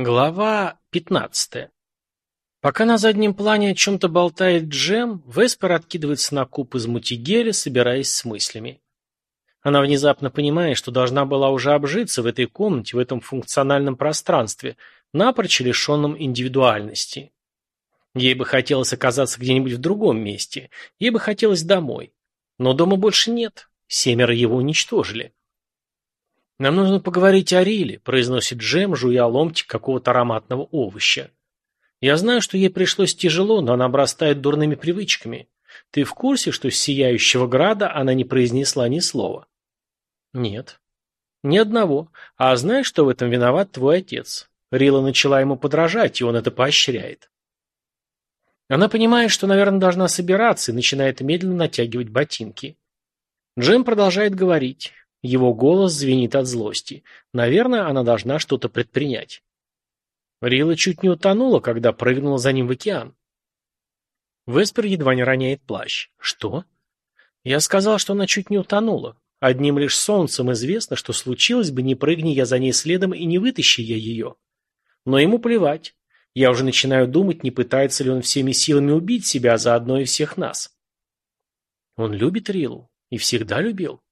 Глава 15. Пока на заднем плане о чем-то болтает Джем, Веспер откидывается на куб из мутигеля, собираясь с мыслями. Она внезапно понимает, что должна была уже обжиться в этой комнате, в этом функциональном пространстве, напрочь лишенном индивидуальности. Ей бы хотелось оказаться где-нибудь в другом месте, ей бы хотелось домой. Но дома больше нет, семеро его уничтожили. «Нам нужно поговорить о Риле», – произносит Джем, жуя ломтик какого-то ароматного овоща. «Я знаю, что ей пришлось тяжело, но она обрастает дурными привычками. Ты в курсе, что с Сияющего Града она не произнесла ни слова?» «Нет». «Ни одного. А знаешь, что в этом виноват твой отец? Рила начала ему подражать, и он это поощряет». Она понимает, что, наверное, должна собираться, и начинает медленно натягивать ботинки. Джем продолжает говорить. Его голос звенит от злости. Наверное, она должна что-то предпринять. Рила чуть не утонула, когда прыгнула за ним в океан. Веспер едва не роняет плащ. Что? Я сказал, что она чуть не утонула. Одним лишь солнцем известно, что случилось бы, не прыгни я за ней следом и не вытащи я ее. Но ему плевать. Я уже начинаю думать, не пытается ли он всеми силами убить себя, а заодно и всех нас. Он любит Рилу. И всегда любил.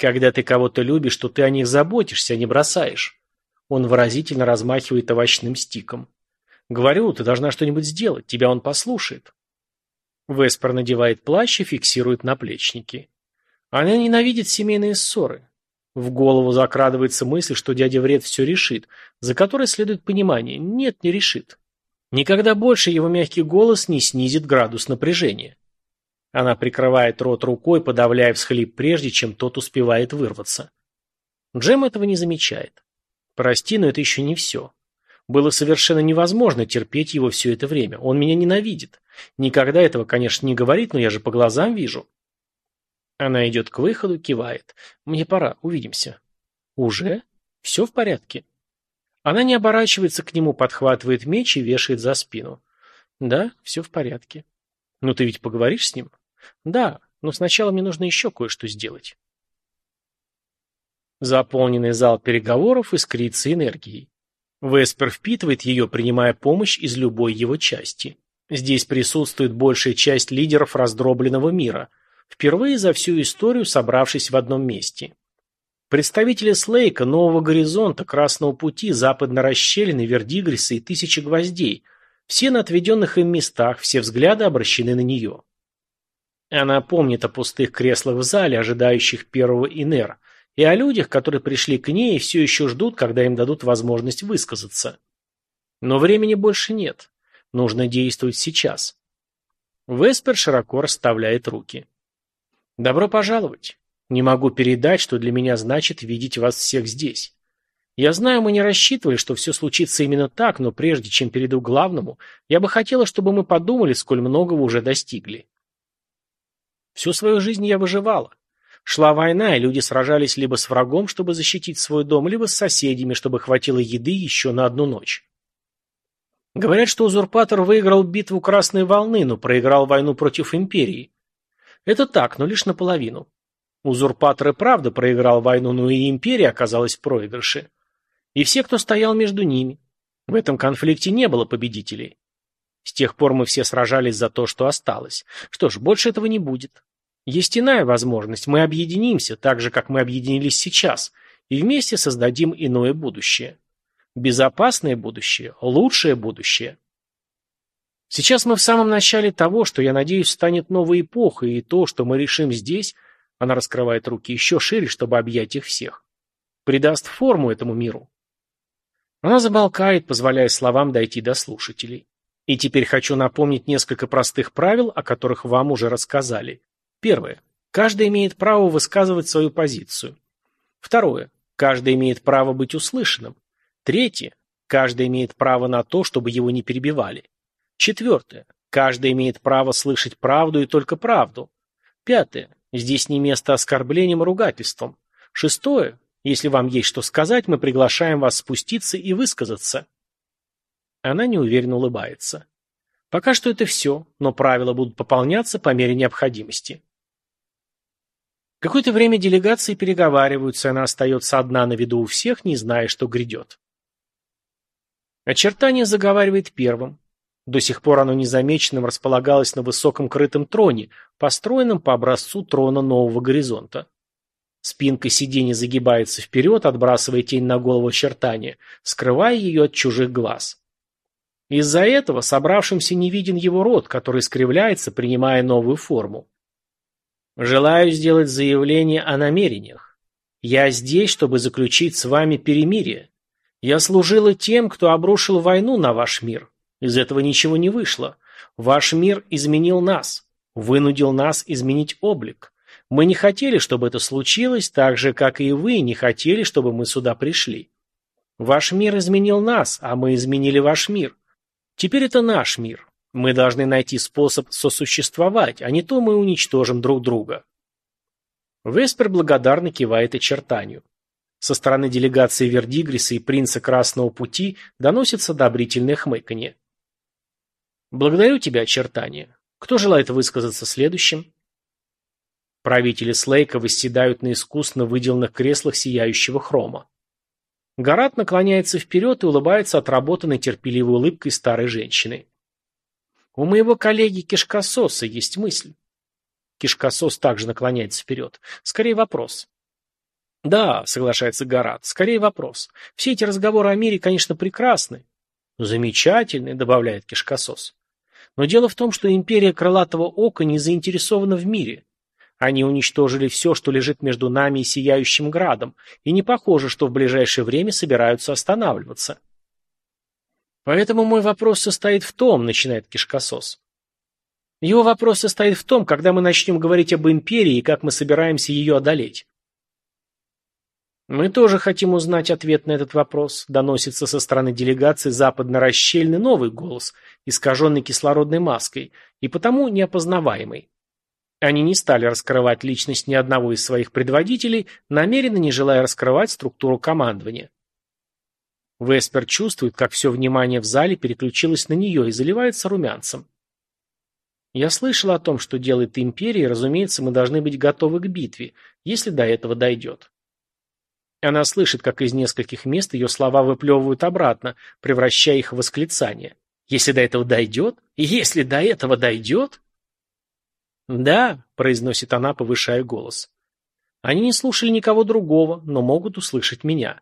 Когда ты кого-то любишь, то ты о них заботишься, а не бросаешь. Он выразительно размахивает овощным стиком. Говорю, ты должна что-нибудь сделать, тебя он послушает. Веспер надевает плащ и фиксирует наплечники. Она ненавидит семейные ссоры. В голову закрадывается мысль, что дядя Вред все решит, за которой следует понимание. Нет, не решит. Никогда больше его мягкий голос не снизит градус напряжения. Она прикрывает рот рукой, подавляя всхлип прежде, чем тот успевает вырваться. Джем этого не замечает. Прости, но это еще не все. Было совершенно невозможно терпеть его все это время. Он меня ненавидит. Никогда этого, конечно, не говорит, но я же по глазам вижу. Она идет к выходу, кивает. Мне пора, увидимся. Уже? Все в порядке? Она не оборачивается к нему, подхватывает меч и вешает за спину. Да, все в порядке. Ну ты ведь поговоришь с ним? Да, но сначала мне нужно еще кое-что сделать. Заполненный зал переговоров искрится энергией. Веспер впитывает ее, принимая помощь из любой его части. Здесь присутствует большая часть лидеров раздробленного мира, впервые за всю историю собравшись в одном месте. Представители Слейка, Нового Горизонта, Красного Пути, Западной Расщелины, Вердигриса и Тысячи Гвоздей, все на отведенных им местах, все взгляды обращены на нее. Она помнит о пустых креслах в зале, ожидающих первого Инера, и о людях, которые пришли к ней и все еще ждут, когда им дадут возможность высказаться. Но времени больше нет. Нужно действовать сейчас. Веспер широко расставляет руки. «Добро пожаловать. Не могу передать, что для меня значит видеть вас всех здесь. Я знаю, мы не рассчитывали, что все случится именно так, но прежде чем перейду к главному, я бы хотела, чтобы мы подумали, сколь многого уже достигли. Всю свою жизнь я выживала. Шла война, и люди сражались либо с врагом, чтобы защитить свой дом, либо с соседями, чтобы хватило еды еще на одну ночь. Говорят, что узурпатор выиграл битву Красной Волны, но проиграл войну против империи. Это так, но лишь наполовину. Узурпатор и правда проиграл войну, но и империя оказалась в проигрыше. И все, кто стоял между ними. В этом конфликте не было победителей. С тех пор мы все сражались за то, что осталось. Что ж, больше этого не будет. Есть иная возможность. Мы объединимся, так же, как мы объединились сейчас, и вместе создадим иное будущее. Безопасное будущее, лучшее будущее. Сейчас мы в самом начале того, что, я надеюсь, станет новой эпохой, и то, что мы решим здесь, она раскрывает руки еще шире, чтобы объять их всех, придаст форму этому миру. Она замолкает, позволяя словам дойти до слушателей. И теперь хочу напомнить несколько простых правил, о которых вам уже рассказали. Первое. Каждый имеет право высказывать свою позицию. Второе. Каждый имеет право быть услышанным. Третье. Каждый имеет право на то, чтобы его не перебивали. Четвертое. Каждый имеет право слышать правду и только правду. Пятое. Здесь не место оскорблениям и ругательствам. Шестое. Если вам есть что сказать, мы приглашаем вас спуститься и высказаться. Она неуверенно улыбается. Пока что это все, но правила будут пополняться по мере необходимости. Какое-то время делегации переговариваются, и она остается одна на виду у всех, не зная, что грядет. Очертание заговаривает первым. До сих пор оно незамеченным располагалось на высоком крытом троне, построенном по образцу трона нового горизонта. Спинка сиденья загибается вперед, отбрасывая тень на голову очертания, скрывая ее от чужих глаз. Из-за этого собравшимся не виден его рот, который скривляется, принимая новую форму. Желаю сделать заявление о намерениях. Я здесь, чтобы заключить с вами перемирие. Я служила тем, кто обрушил войну на ваш мир. Из этого ничего не вышло. Ваш мир изменил нас, вынудил нас изменить облик. Мы не хотели, чтобы это случилось, так же, как и вы не хотели, чтобы мы сюда пришли. Ваш мир изменил нас, а мы изменили ваш мир. Теперь это наш мир. Мы должны найти способ сосуществовать, а не то мы уничтожим друг друга. Веспер благодарно кивает очертанию. Со стороны делегации Вердигриса и принца Красного Пути доносится одобрительное хмыканье. Благодарю тебя, очертание. Кто желает высказаться следующим? Правители Слейка восседают на искусно выделанных креслах сияющего хрома. Гарат наклоняется вперед и улыбается отработанной терпеливой улыбкой старой женщины. У моего коллеги Кишкососа есть мысль. Кишкосос также наклоняется вперед. Скорее вопрос. Да, соглашается Гарат, скорее вопрос. Все эти разговоры о мире, конечно, прекрасны. Замечательны, добавляет Кишкосос. Но дело в том, что империя Крылатого Ока не заинтересована в мире. Они уничтожили все, что лежит между нами и Сияющим Градом, и не похоже, что в ближайшее время собираются останавливаться. Поэтому мой вопрос состоит в том, начинает Кишкосос. Его вопрос состоит в том, когда мы начнем говорить об империи и как мы собираемся ее одолеть. Мы тоже хотим узнать ответ на этот вопрос, доносится со стороны делегации западно-расщельный новый голос, искаженный кислородной маской, и потому неопознаваемый. Они не стали раскрывать личность ни одного из своих предводителей, намеренно не желая раскрывать структуру командования. Веспер чувствует, как все внимание в зале переключилось на нее и заливается румянцем. Я слышал о том, что делает империя, и, разумеется, мы должны быть готовы к битве, если до этого дойдет. Она слышит, как из нескольких мест ее слова выплевывают обратно, превращая их в восклицание. Если до этого дойдет? Если до этого дойдет? Да, произносит она, повышая голос. Они не слушали никого другого, но могут услышать меня.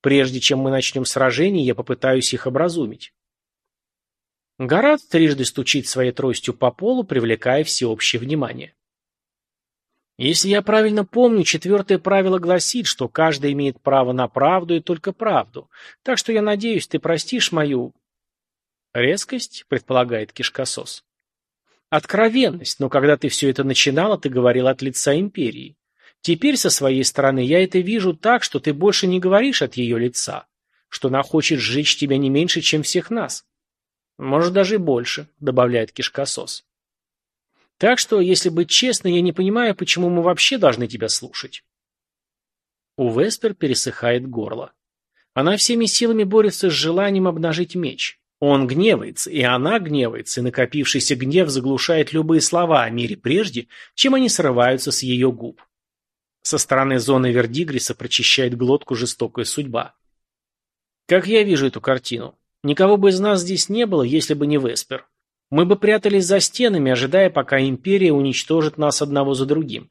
Прежде чем мы начнем сражение, я попытаюсь их образумить. Гарат трижды стучит своей тростью по полу, привлекая всеобщее внимание. Если я правильно помню, четвертое правило гласит, что каждый имеет право на правду и только правду. Так что я надеюсь, ты простишь мою... Резкость, предполагает кишкосос. Откровенность, но когда ты все это начинала, ты говорил от лица империи. Теперь со своей стороны я это вижу так, что ты больше не говоришь от ее лица, что она хочет сжечь тебя не меньше, чем всех нас. Может, даже больше, добавляет кишкосос. Так что, если быть честной, я не понимаю, почему мы вообще должны тебя слушать. У Веспер пересыхает горло. Она всеми силами борется с желанием обнажить меч. Он гневается, и она гневается, и накопившийся гнев заглушает любые слова о мире прежде, чем они срываются с ее губ. Со стороны зоны Вердигриса прочищает глотку жестокая судьба. Как я вижу эту картину? Никого бы из нас здесь не было, если бы не Веспер. Мы бы прятались за стенами, ожидая, пока Империя уничтожит нас одного за другим.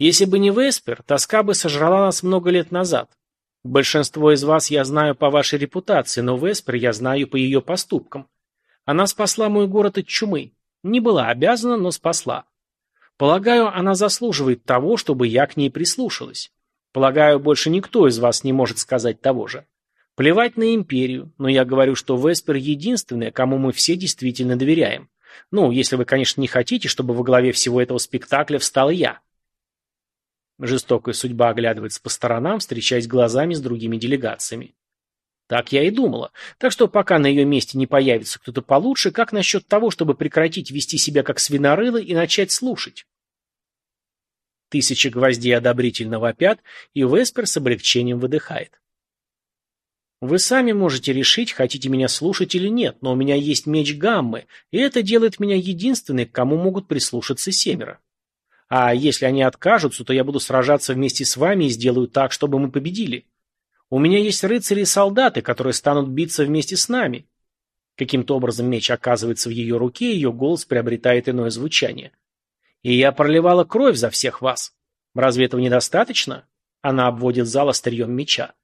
Если бы не Веспер, тоска бы сожрала нас много лет назад. Большинство из вас я знаю по вашей репутации, но Веспер я знаю по ее поступкам. Она спасла мой город от чумы. Не была обязана, но спасла. Полагаю, она заслуживает того, чтобы я к ней прислушалась. Полагаю, больше никто из вас не может сказать того же. Плевать на империю, но я говорю, что Веспер единственная, кому мы все действительно доверяем. Ну, если вы, конечно, не хотите, чтобы во главе всего этого спектакля встал я. Жестокая судьба оглядывается по сторонам, встречаясь глазами с другими делегациями. Так я и думала. Так что пока на ее месте не появится кто-то получше, как насчет того, чтобы прекратить вести себя как свинорылы и начать слушать? Тысяча гвоздей одобрительно вопят, и Веспер с облегчением выдыхает. Вы сами можете решить, хотите меня слушать или нет, но у меня есть меч Гаммы, и это делает меня единственной, к кому могут прислушаться семеро. А если они откажутся, то я буду сражаться вместе с вами и сделаю так, чтобы мы победили. У меня есть рыцари и солдаты, которые станут биться вместе с нами. Каким-то образом меч оказывается в ее руке, и ее голос приобретает иное звучание. И я проливала кровь за всех вас. Разве этого недостаточно? Она обводит зал острием меча.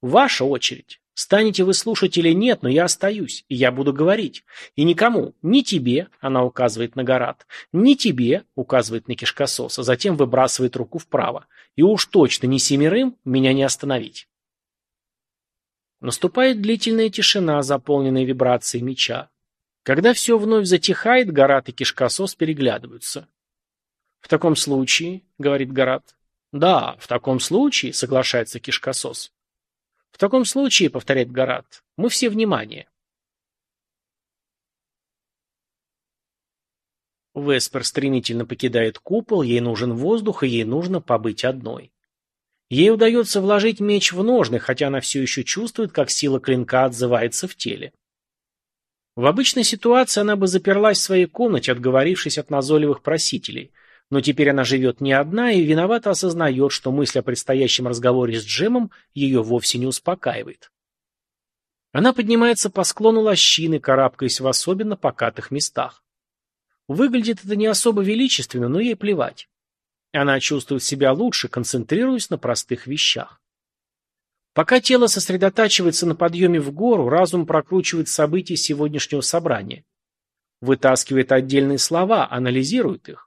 Ваша очередь. Станете вы слушать или нет, но я остаюсь, и я буду говорить. И никому, ни тебе, она указывает на Гарат, ни тебе, указывает на Кишкосос, а затем выбрасывает руку вправо. И уж точно ни семерым меня не остановить. Наступает длительная тишина, заполненная вибрацией меча. Когда все вновь затихает, Гарат и Кишкосос переглядываются. «В таком случае», — говорит Гарат. «Да, в таком случае», — соглашается Кишкосос. В таком случае, повторяет Гарат, мы все внимание. Веспер стремительно покидает купол, ей нужен воздух, и ей нужно побыть одной. Ей удается вложить меч в ножны, хотя она все еще чувствует, как сила клинка отзывается в теле. В обычной ситуации она бы заперлась в своей комнате, отговорившись от назойливых просителей – но теперь она живет не одна и виновато осознает, что мысль о предстоящем разговоре с Джемом ее вовсе не успокаивает. Она поднимается по склону лощины, карабкаясь в особенно покатых местах. Выглядит это не особо величественно, но ей плевать. Она чувствует себя лучше, концентрируясь на простых вещах. Пока тело сосредотачивается на подъеме в гору, разум прокручивает события сегодняшнего собрания. Вытаскивает отдельные слова, анализирует их.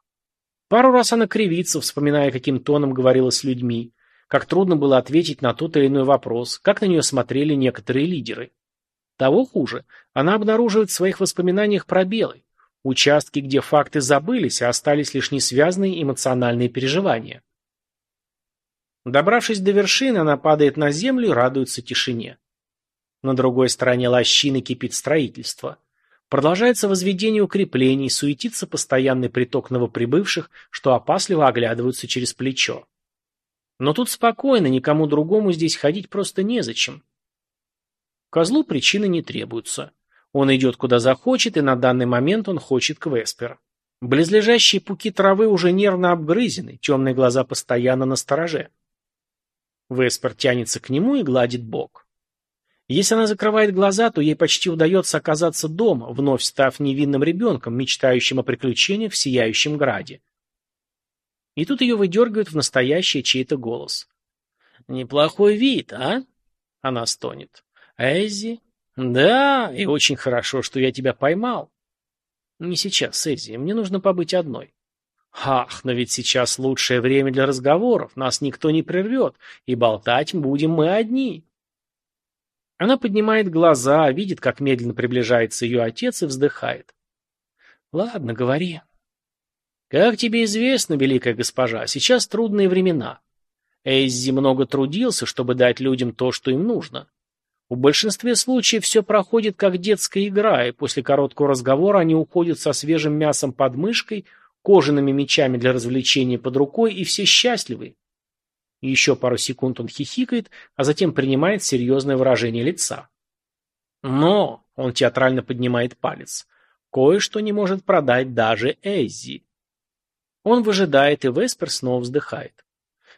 Пару раз она кривится, вспоминая, каким тоном говорила с людьми, как трудно было ответить на тот или иной вопрос, как на нее смотрели некоторые лидеры. Того хуже, она обнаруживает в своих воспоминаниях пробелы, участки, где факты забылись, а остались лишь несвязанные эмоциональные переживания. Добравшись до вершины, она падает на землю и радуется тишине. На другой стороне лощины кипит строительство. Продолжается возведение укреплений, суетится постоянный приток новоприбывших, что опасливо оглядываются через плечо. Но тут спокойно, никому другому здесь ходить просто незачем. Козлу причины не требуются. Он идет куда захочет, и на данный момент он хочет к Веспер. Близлежащие пуки травы уже нервно обгрызены, темные глаза постоянно на стороже. Веспер тянется к нему и гладит бок. Если она закрывает глаза, то ей почти удается оказаться дома, вновь став невинным ребенком, мечтающим о приключениях в Сияющем Граде. И тут ее выдергивают в настоящий чей-то голос. «Неплохой вид, а?» Она стонет. «Эззи?» «Да, и очень хорошо, что я тебя поймал». «Не сейчас, Эззи, мне нужно побыть одной». «Ах, но ведь сейчас лучшее время для разговоров, нас никто не прервет, и болтать будем мы одни». Она поднимает глаза, видит, как медленно приближается ее отец и вздыхает. «Ладно, говори». «Как тебе известно, великая госпожа, сейчас трудные времена. Эйзи много трудился, чтобы дать людям то, что им нужно. В большинстве случаев все проходит как детская игра, и после короткого разговора они уходят со свежим мясом под мышкой, кожаными мечами для развлечения под рукой, и все счастливы. Еще пару секунд он хихикает, а затем принимает серьезное выражение лица. Но, он театрально поднимает палец, кое-что не может продать даже Эззи. Он выжидает, и Веспер снова вздыхает.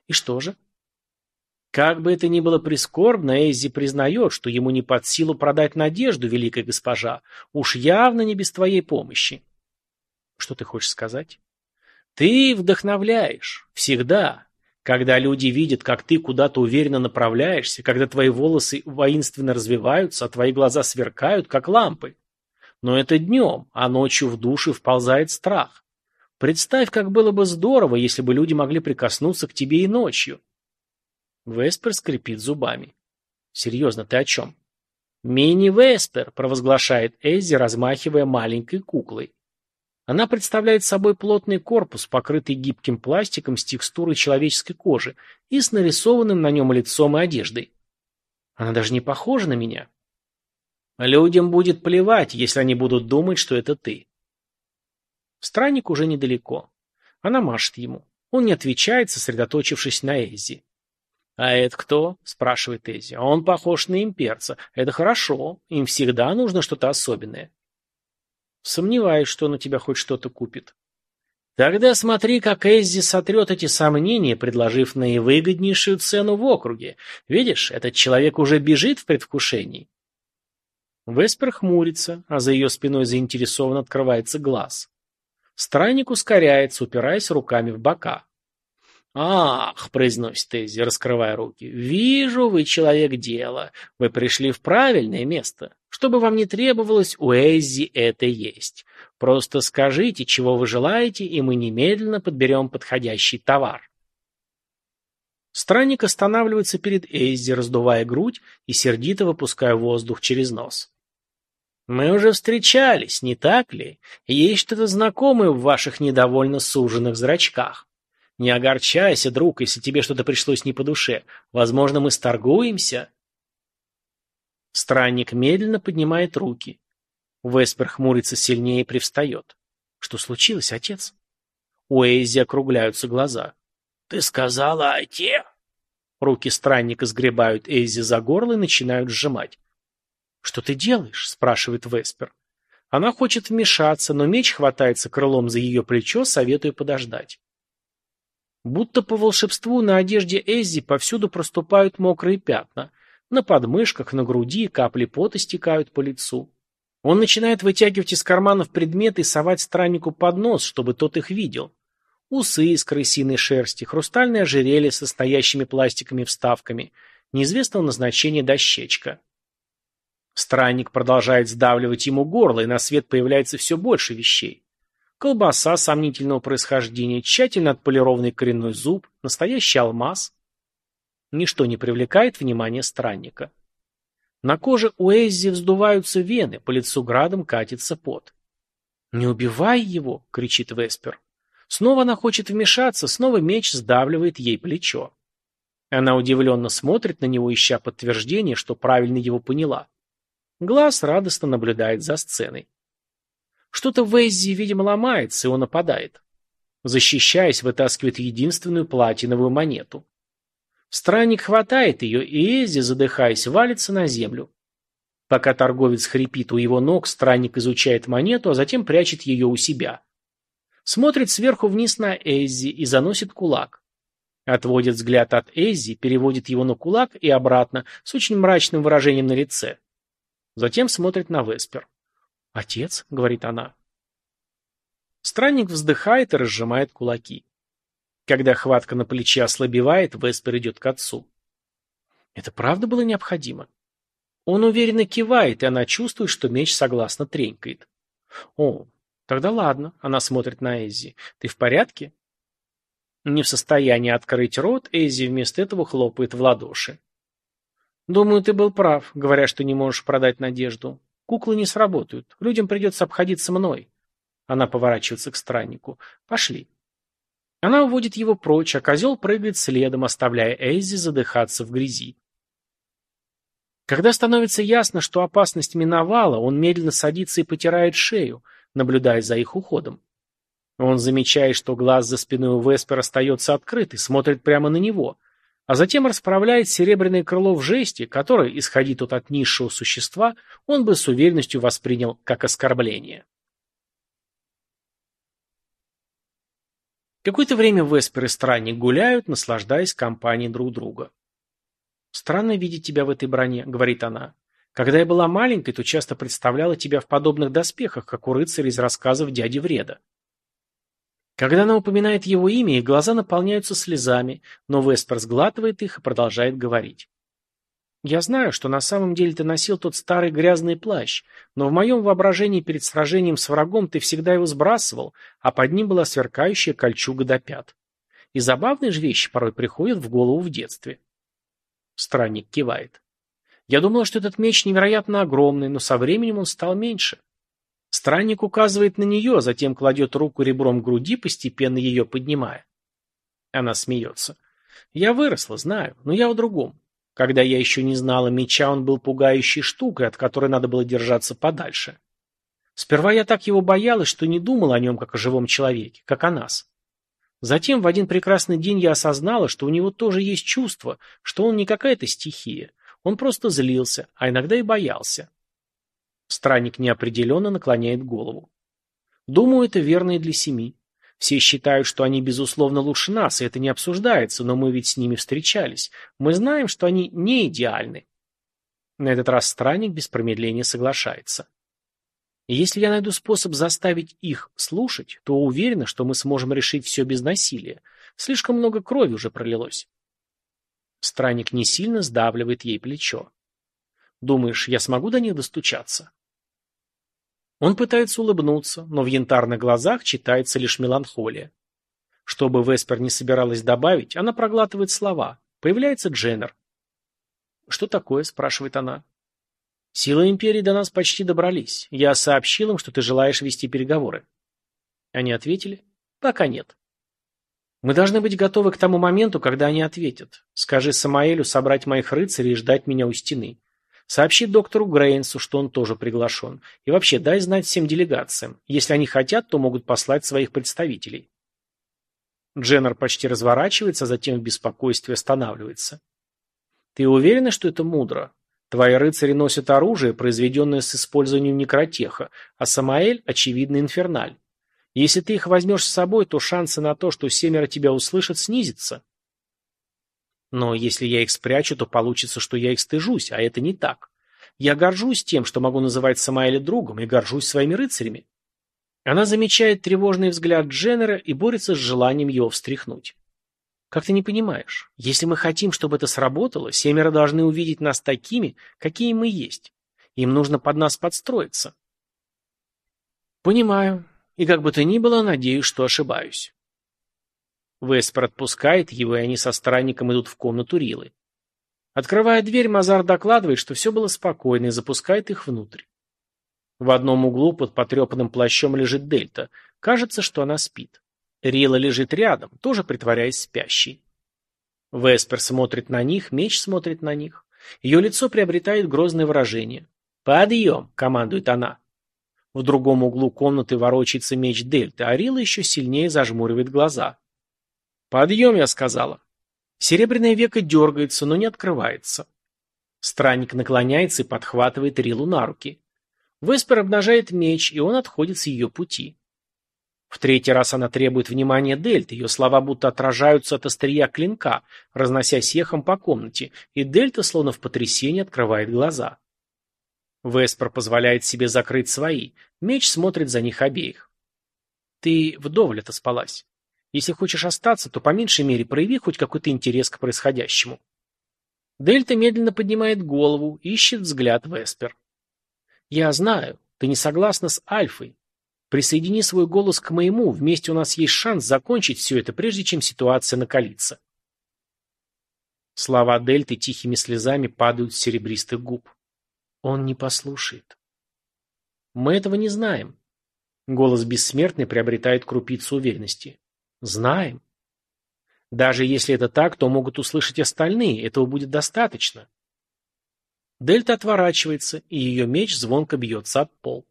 И что же? Как бы это ни было прискорбно, Эззи признает, что ему не под силу продать надежду, великая госпожа, уж явно не без твоей помощи. Что ты хочешь сказать? Ты вдохновляешь. Всегда. Когда люди видят, как ты куда-то уверенно направляешься, когда твои волосы воинственно развиваются, а твои глаза сверкают, как лампы. Но это днем, а ночью в душе вползает страх. Представь, как было бы здорово, если бы люди могли прикоснуться к тебе и ночью. Веспер скрипит зубами. Серьезно, ты о чем? Мини-Веспер, провозглашает Эззи, размахивая маленькой куклой. Она представляет собой плотный корпус, покрытый гибким пластиком с текстурой человеческой кожи и с нарисованным на нем лицом и одеждой. Она даже не похожа на меня. Людям будет плевать, если они будут думать, что это ты. Странник уже недалеко. Она машет ему. Он не отвечает, сосредоточившись на Эзи. «А это кто?» – спрашивает Эзи. «Он похож на имперца. Это хорошо. Им всегда нужно что-то особенное». Сомневаюсь, что он у тебя хоть что-то купит. Тогда смотри, как Эззи сотрет эти сомнения, предложив наивыгоднейшую цену в округе. Видишь, этот человек уже бежит в предвкушении. Веспер хмурится, а за ее спиной заинтересованно открывается глаз. Странник ускоряется, упираясь руками в бока. «Ах», — произносит Эззи, раскрывая руки, — «вижу, вы человек дела. Вы пришли в правильное место. Что бы вам ни требовалось, у Эззи это есть. Просто скажите, чего вы желаете, и мы немедленно подберем подходящий товар». Странник останавливается перед Эззи, раздувая грудь и сердито выпуская воздух через нос. «Мы уже встречались, не так ли? Есть что-то знакомое в ваших недовольно суженных зрачках. Не огорчайся, друг, если тебе что-то пришлось не по душе. Возможно, мы сторгуемся. Странник медленно поднимает руки. Веспер хмурится сильнее и привстает. Что случилось, отец? У Эйзи округляются глаза. Ты сказала отец? Руки странника сгребают Эйзи за горло и начинают сжимать. «Что ты делаешь?» – спрашивает Веспер. Она хочет вмешаться, но меч хватается крылом за ее плечо, советуя подождать. Будто по волшебству на одежде Эззи повсюду проступают мокрые пятна. На подмышках, на груди капли пота стекают по лицу. Он начинает вытягивать из карманов предметы и совать страннику под нос, чтобы тот их видел. Усы из крысиной шерсти, хрустальное ожерелье со стоящими пластиковыми вставками, неизвестного назначения дощечка. Странник продолжает сдавливать ему горло, и на свет появляется все больше вещей. Колбаса сомнительного происхождения, тщательно отполированный коренной зуб, настоящий алмаз. Ничто не привлекает внимания странника. На коже у Эззи вздуваются вены, по лицу градом катится пот. «Не убивай его!» — кричит Веспер. Снова она хочет вмешаться, снова меч сдавливает ей плечо. Она удивленно смотрит на него, ища подтверждение, что правильно его поняла. Глаз радостно наблюдает за сценой. Что-то в Эззи, видимо, ломается, и он нападает. Защищаясь, вытаскивает единственную платиновую монету. Странник хватает ее, и Эззи, задыхаясь, валится на землю. Пока торговец хрипит у его ног, странник изучает монету, а затем прячет ее у себя. Смотрит сверху вниз на Эззи и заносит кулак. Отводит взгляд от Эззи, переводит его на кулак и обратно, с очень мрачным выражением на лице. Затем смотрит на Веспер. «Отец», — говорит она. Странник вздыхает и разжимает кулаки. Когда хватка на плече ослабевает, Веспер идет к отцу. Это правда было необходимо? Он уверенно кивает, и она чувствует, что меч согласно тренькает. О, тогда ладно, она смотрит на Эззи. Ты в порядке? Не в состоянии открыть рот, Эззи вместо этого хлопает в ладоши. Думаю, ты был прав, говоря, что не можешь продать надежду. Куклы не сработают. Людям придется обходиться мной. Она поворачивается к страннику. Пошли. Она уводит его прочь, а козел прыгает следом, оставляя Эйзи задыхаться в грязи. Когда становится ясно, что опасность миновала, он медленно садится и потирает шею, наблюдая за их уходом. Он замечает, что глаз за спиной у Веспер остается открыт и смотрит прямо на него – а затем расправляет серебряное крыло в жесте, которое, исходит тут от низшего существа, он бы с уверенностью воспринял как оскорбление. Какое-то время Веспер и Странник гуляют, наслаждаясь компанией друг друга. «Странно видеть тебя в этой броне», — говорит она. «Когда я была маленькой, то часто представляла тебя в подобных доспехах, как у рыцаря из рассказов дяди Вреда. Когда она упоминает его имя, их глаза наполняются слезами, но Веспер сглатывает их и продолжает говорить. «Я знаю, что на самом деле ты носил тот старый грязный плащ, но в моем воображении перед сражением с врагом ты всегда его сбрасывал, а под ним была сверкающая кольчуга до пят. И забавные же вещи порой приходят в голову в детстве». Странник кивает. «Я думал, что этот меч невероятно огромный, но со временем он стал меньше». Странник указывает на нее, затем кладет руку ребром груди, постепенно ее поднимая. Она смеется. Я выросла, знаю, но я о другом. Когда я еще не знала меча, он был пугающей штукой, от которой надо было держаться подальше. Сперва я так его боялась, что не думала о нем как о живом человеке, как о нас. Затем в один прекрасный день я осознала, что у него тоже есть чувство, что он не какая-то стихия. Он просто злился, а иногда и боялся. Странник неопределенно наклоняет голову. Думаю, это верно и для семи. Все считают, что они, безусловно, лучше нас, и это не обсуждается, но мы ведь с ними встречались. Мы знаем, что они не идеальны. На этот раз странник без промедления соглашается. Если я найду способ заставить их слушать, то уверена, что мы сможем решить все без насилия. Слишком много крови уже пролилось. Странник не сильно сдавливает ей плечо. Думаешь, я смогу до них достучаться? Он пытается улыбнуться, но в янтарных глазах читается лишь меланхолия. Что бы Веспер не собиралась добавить, она проглатывает слова. Появляется Дженнер. «Что такое?» – спрашивает она. «Силы Империи до нас почти добрались. Я сообщил им, что ты желаешь вести переговоры». Они ответили. «Пока нет». «Мы должны быть готовы к тому моменту, когда они ответят. Скажи Самаэлю собрать моих рыцарей и ждать меня у стены. Сообщи доктору Грейнсу, что он тоже приглашен. И вообще дай знать всем делегациям. Если они хотят, то могут послать своих представителей». Дженнер почти разворачивается, а затем в беспокойстве останавливается. «Ты уверена, что это мудро? Твои рыцари носят оружие, произведенное с использованием некротеха, а Самаэль, очевидно, инферналь. Если ты их возьмешь с собой, то шансы на то, что семеро тебя услышат, снизятся. Но если я их спрячу, то получится, что я их стыжусь, а это не так. Я горжусь тем, что могу называть Самаэля другом, и горжусь своими рыцарями. Она замечает тревожный взгляд Дженнера и борется с желанием его встряхнуть. Как ты не понимаешь? Если мы хотим, чтобы это сработало, семеро должны увидеть нас такими, какие мы есть. Им нужно под нас подстроиться. Понимаю. И как бы то ни было, надеюсь, что ошибаюсь. Веспер отпускает его, и они со странником идут в комнату Рилы. Открывая дверь, Мазар докладывает, что все было спокойно, и запускает их внутрь. В одном углу под потрепанным плащом лежит Дельта. Кажется, что она спит. Рила лежит рядом, тоже притворяясь спящей. Веспер смотрит на них, меч смотрит на них. Ее лицо приобретает грозное выражение. «Подъем!» — командует она. В другом углу комнаты ворочается меч Дельты, а Рила еще сильнее зажмуривает глаза. «Подъем!» — я сказала. Серебряное веко дергается, но не открывается. Странник наклоняется и подхватывает Рилу на руки. Веспер обнажает меч, и он отходит с ее пути. В третий раз она требует внимания Дельты, ее слова будто отражаются от острия клинка, разносясь эхом по комнате, и Дельта, словно в потрясении, открывает глаза. Веспер позволяет себе закрыть свои, меч смотрит за них обеих. Ты вдоволь отоспалась. Если хочешь остаться, то по меньшей мере прояви хоть какой-то интерес к происходящему. Дельта медленно поднимает голову, ищет взгляд Веспер. Я знаю, ты не согласна с Альфой, Присоедини свой голос к моему, вместе у нас есть шанс закончить все это, прежде чем ситуация накалится. Слова Дельты тихими слезами падают с серебристых губ. Он не послушает. Мы этого не знаем. Голос бессмертный приобретает крупицу уверенности. Знаем. Даже если это так, то могут услышать остальные, этого будет достаточно. Дельта отворачивается, и ее меч звонко бьется об пол.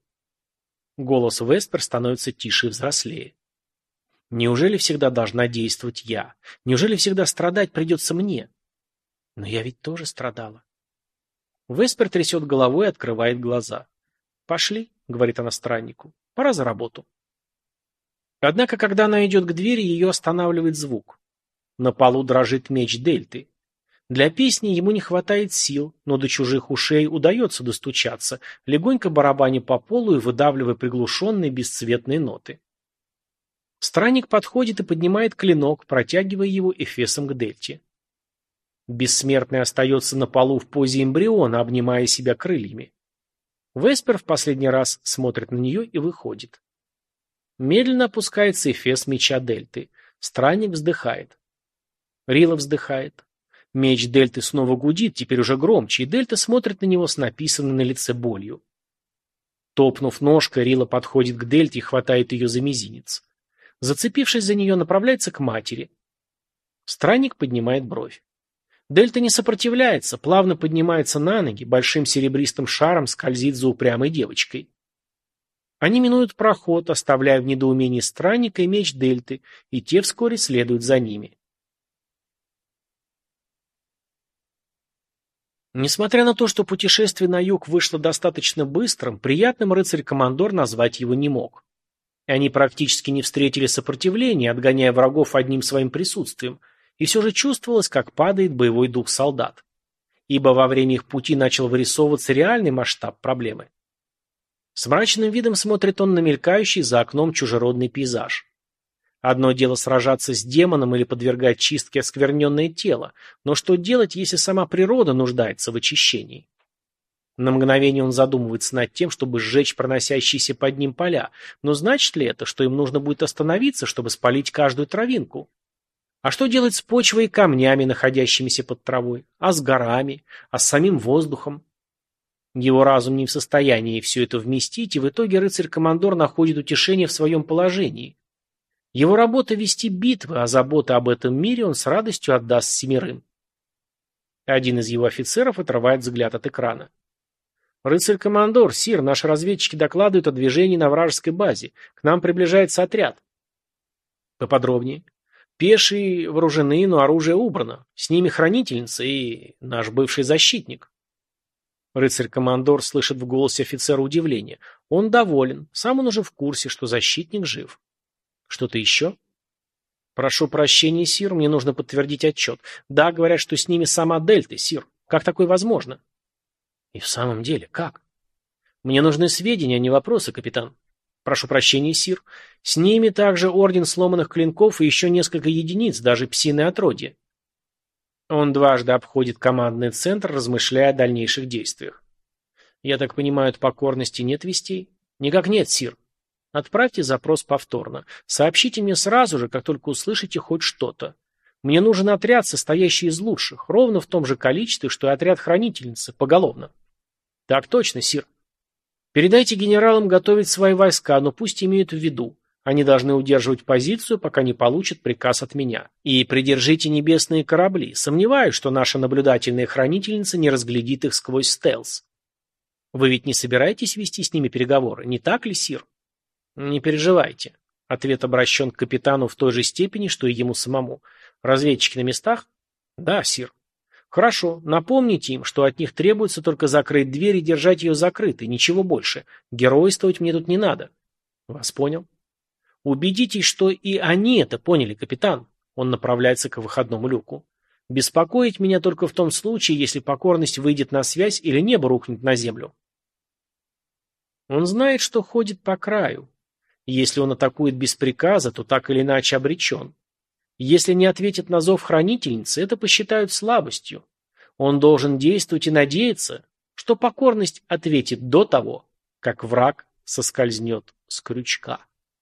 Голос Веспер становится тише и взрослее. Неужели всегда должна действовать я? Неужели всегда страдать придется мне? Но я ведь тоже страдала. Веспер трясет головой и открывает глаза. «Пошли», — говорит она страннику, — «пора за работу». Однако, когда она идет к двери, ее останавливает звук. На полу дрожит меч Дельты. Для песни ему не хватает сил, но до чужих ушей удается достучаться, легонько барабаня по полу и выдавливая приглушенные бесцветные ноты. Странник подходит и поднимает клинок, протягивая его эфесом к дельте. Бессмертный остается на полу в позе эмбриона, обнимая себя крыльями. Веспер в последний раз смотрит на нее и выходит. Медленно опускается эфес меча дельты. Странник вздыхает. Рила вздыхает. Меч Дельты снова гудит, теперь уже громче, и Дельта смотрит на него с написанной на лице болью. Топнув ножкой, Рила подходит к Дельте и хватает ее за мизинец. Зацепившись за нее, направляется к матери. Странник поднимает бровь. Дельта не сопротивляется, плавно поднимается на ноги, большим серебристым шаром скользит за упрямой девочкой. Они минуют проход, оставляя в недоумении странника и меч Дельты, и те вскоре следуют за ними. Несмотря на то, что путешествие на юг вышло достаточно быстрым, приятным рыцарь-командор назвать его не мог. Они практически не встретили сопротивления, отгоняя врагов одним своим присутствием, и все же чувствовалось, как падает боевой дух солдат. Ибо во время их пути начал вырисовываться реальный масштаб проблемы. С мрачным видом смотрит он на мелькающий за окном чужеродный пейзаж. Одно дело сражаться с демоном или подвергать чистке оскверненное тело, но что делать, если сама природа нуждается в очищении? На мгновение он задумывается над тем, чтобы сжечь проносящиеся под ним поля, но значит ли это, что им нужно будет остановиться, чтобы спалить каждую травинку? А что делать с почвой и камнями, находящимися под травой? А с горами? А с самим воздухом? Его разум не в состоянии все это вместить, и в итоге рыцарь-командор находит утешение в своем положении. Его работа вести битвы, а забота об этом мире он с радостью отдаст семерым. Один из его офицеров отрывает взгляд от экрана. «Рыцарь-командор, Сир, наши разведчики докладывают о движении на вражеской базе. К нам приближается отряд». «Поподробнее». Пешие вооружены, но оружие убрано. С ними хранительница и наш бывший защитник. Рыцарь-командор слышит в голосе офицера удивление. Он доволен. Сам он уже в курсе, что защитник жив. Что-то еще? Прошу прощения, Сир, мне нужно подтвердить отчет. Да, говорят, что с ними сама Дельта, Сир. Как такое возможно? И в самом деле, как? Мне нужны сведения, а не вопросы, капитан. Прошу прощения, Сир. С ними также Орден Сломанных Клинков и еще несколько единиц, даже псиное отродье. Он дважды обходит командный центр, размышляя о дальнейших действиях. Я так понимаю, от покорности нет вестей? Никак нет, Сир. Отправьте запрос повторно. Сообщите мне сразу же, как только услышите хоть что-то. Мне нужен отряд, состоящий из лучших, ровно в том же количестве, что и отряд хранительницы, поголовно. Так точно, Сир. Передайте генералам готовить свои войска, но пусть имеют в виду. Они должны удерживать позицию, пока не получат приказ от меня. И придержите небесные корабли. Сомневаюсь, что наша наблюдательная хранительница не разглядит их сквозь стелс. Вы ведь не собираетесь вести с ними переговоры, не так ли, Сир? Не переживайте. Ответ обращен к капитану в той же степени, что и ему самому. Разведчики на местах? Да, Сир. Хорошо, напомните им, что от них требуется только закрыть дверь и держать ее закрытой, ничего больше. Геройствовать мне тут не надо. Вас понял? Убедитесь, что и они это поняли, капитан. Он направляется к выходному люку. Беспокоить меня только в том случае, если покорность выйдет на связь или небо рухнет на землю. Он знает, что ходит по краю. Если он атакует без приказа, то так или иначе обречен. Если не ответит на зов хранительницы, это посчитают слабостью. Он должен действовать и надеяться, что покорность ответит до того, как враг соскользнет с крючка.